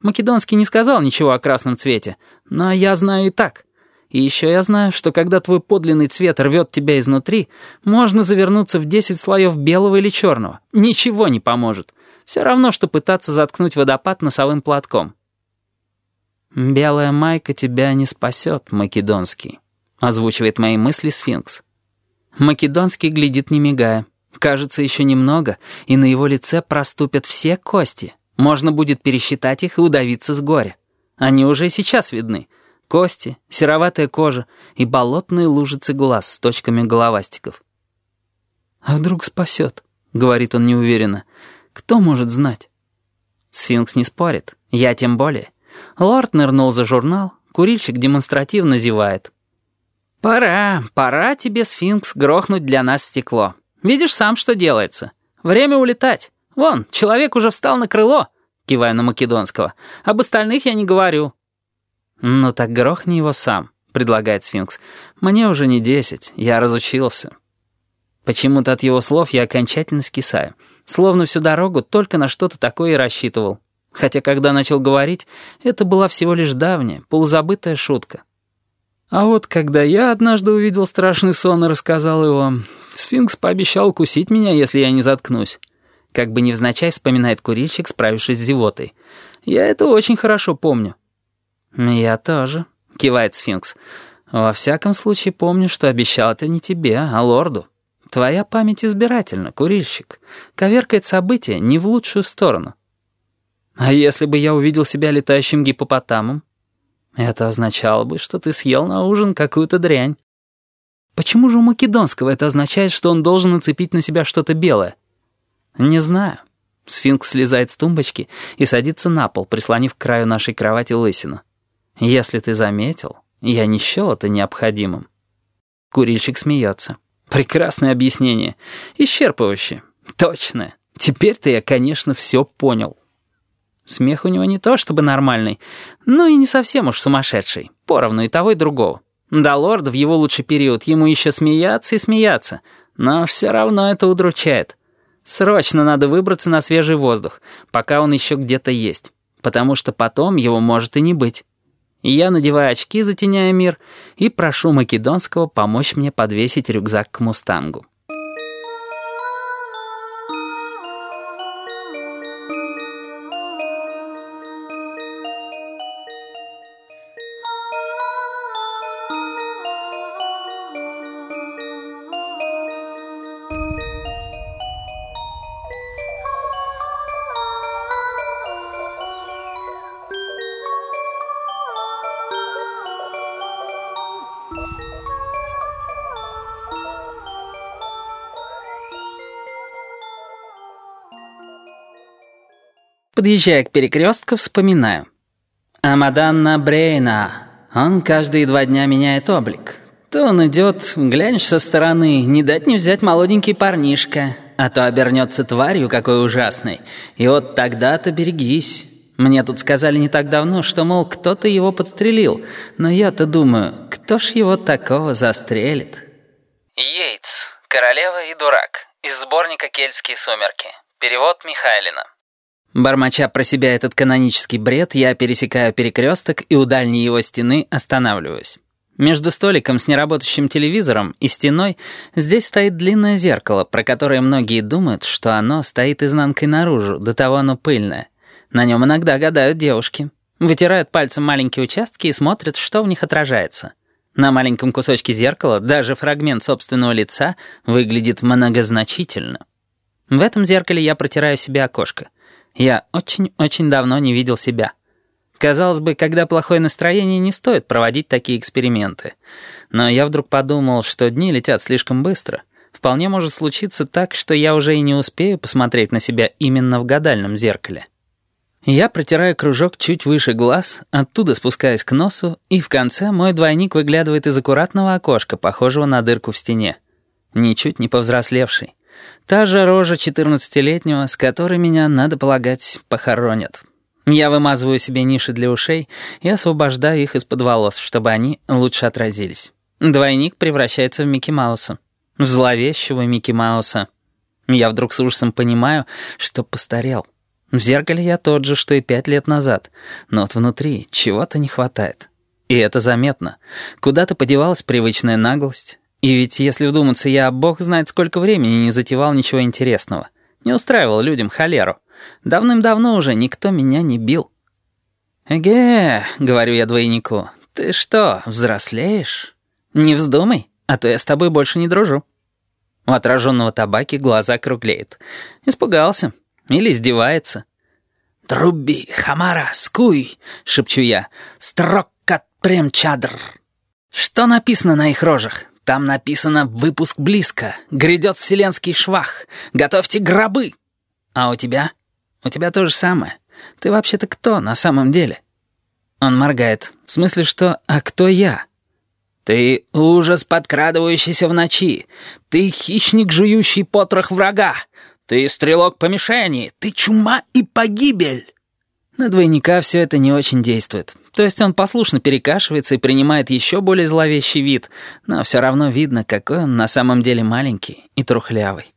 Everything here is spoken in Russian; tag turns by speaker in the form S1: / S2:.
S1: Македонский не сказал ничего о красном цвете, но я знаю и так. И еще я знаю, что когда твой подлинный цвет рвет тебя изнутри, можно завернуться в десять слоев белого или черного. Ничего не поможет. Все равно, что пытаться заткнуть водопад носовым платком. «Белая майка тебя не спасет, Македонский», — озвучивает мои мысли сфинкс. Македонский глядит не мигая. Кажется, еще немного, и на его лице проступят все кости. Можно будет пересчитать их и удавиться с горя. Они уже сейчас видны. Кости, сероватая кожа и болотные лужицы глаз с точками головастиков. «А вдруг спасет?» — говорит он неуверенно. «Кто может знать?» Сфинкс не спорит, я тем более. Лорд нырнул за журнал, курильщик демонстративно зевает. «Пора, пора тебе, сфинкс, грохнуть для нас стекло. Видишь сам, что делается. Время улетать. Вон, человек уже встал на крыло», кивая на Македонского. «Об остальных я не говорю». «Ну так грохни его сам», — предлагает сфинкс. «Мне уже не десять, я разучился». Почему-то от его слов я окончательно скисаю. Словно всю дорогу только на что-то такое и рассчитывал. Хотя, когда начал говорить, это была всего лишь давняя, полузабытая шутка. А вот когда я однажды увидел страшный сон и рассказал его, сфинкс пообещал укусить меня, если я не заткнусь. Как бы невзначай вспоминает курильщик, справившись с зевотой. Я это очень хорошо помню. «Я тоже», — кивает сфинкс. «Во всяком случае помню, что обещал это не тебе, а лорду. Твоя память избирательна, курильщик. Коверкает события не в лучшую сторону». «А если бы я увидел себя летающим гипопотамом?» Это означало бы, что ты съел на ужин какую-то дрянь. Почему же у Македонского это означает, что он должен нацепить на себя что-то белое? Не знаю. Сфинкс слезает с тумбочки и садится на пол, прислонив к краю нашей кровати лысину. Если ты заметил, я не счел это необходимым. Курильщик смеется. Прекрасное объяснение. Исчерпывающее. Точно. Теперь-то я, конечно, все понял. Смех у него не то чтобы нормальный, но и не совсем уж сумасшедший. Поровну и того, и другого. Да лорд в его лучший период ему еще смеяться и смеяться. Но все равно это удручает. Срочно надо выбраться на свежий воздух, пока он еще где-то есть. Потому что потом его может и не быть. И я надеваю очки, затеняя мир, и прошу Македонского помочь мне подвесить рюкзак к мустангу. Подъезжая к перекрестку, вспоминаю. Амаданна Брейна. Он каждые два дня меняет облик. То он идет, глянешь со стороны, не дать не взять молоденький парнишка, а то обернется тварью какой ужасной. И вот тогда-то берегись. Мне тут сказали не так давно, что, мол, кто-то его подстрелил. Но я-то думаю, кто ж его такого застрелит?
S2: Йейтс. Королева и дурак. Из сборника «Кельтские сумерки». Перевод Михайлина.
S1: Бормоча про себя этот канонический бред, я пересекаю перекресток и у дальней его стены останавливаюсь. Между столиком с неработающим телевизором и стеной здесь стоит длинное зеркало, про которое многие думают, что оно стоит изнанкой наружу, до того оно пыльное. На нем иногда гадают девушки. Вытирают пальцем маленькие участки и смотрят, что в них отражается. На маленьком кусочке зеркала даже фрагмент собственного лица выглядит многозначительно. В этом зеркале я протираю себе окошко — я очень-очень давно не видел себя. Казалось бы, когда плохое настроение, не стоит проводить такие эксперименты. Но я вдруг подумал, что дни летят слишком быстро. Вполне может случиться так, что я уже и не успею посмотреть на себя именно в гадальном зеркале. Я протираю кружок чуть выше глаз, оттуда спускаюсь к носу, и в конце мой двойник выглядывает из аккуратного окошка, похожего на дырку в стене. Ничуть не повзрослевший. Та же рожа четырнадцатилетнего, с которой меня, надо полагать, похоронят. Я вымазываю себе ниши для ушей и освобождаю их из-под волос, чтобы они лучше отразились. Двойник превращается в Микки Мауса. В зловещего Микки Мауса. Я вдруг с ужасом понимаю, что постарел. В зеркале я тот же, что и пять лет назад, но вот внутри чего-то не хватает. И это заметно. Куда-то подевалась привычная наглость. И ведь, если вдуматься, я, бог знает, сколько времени не затевал ничего интересного. Не устраивал людям холеру. Давным-давно уже никто меня не бил. «Эге», — говорю я двойнику, — «ты что, взрослеешь? Не вздумай, а то я с тобой больше не дружу». У отраженного табаки глаза круглеют. Испугался. Или издевается. «Труби, хамара, скуй!» — шепчу я. «Строккат премчадр!» Что написано на их рожах? Там написано «Выпуск близко», «Грядет вселенский швах», «Готовьте гробы». А у тебя? У тебя то же самое. Ты вообще-то кто на самом деле? Он моргает. В смысле, что «А кто я?» Ты ужас, подкрадывающийся в ночи. Ты хищник, жующий потрох врага. Ты стрелок по мишени. Ты чума и погибель. На двойника все это не очень действует. То есть он послушно перекашивается и принимает еще более зловещий вид, но все равно видно, какой он на самом деле маленький и трухлявый.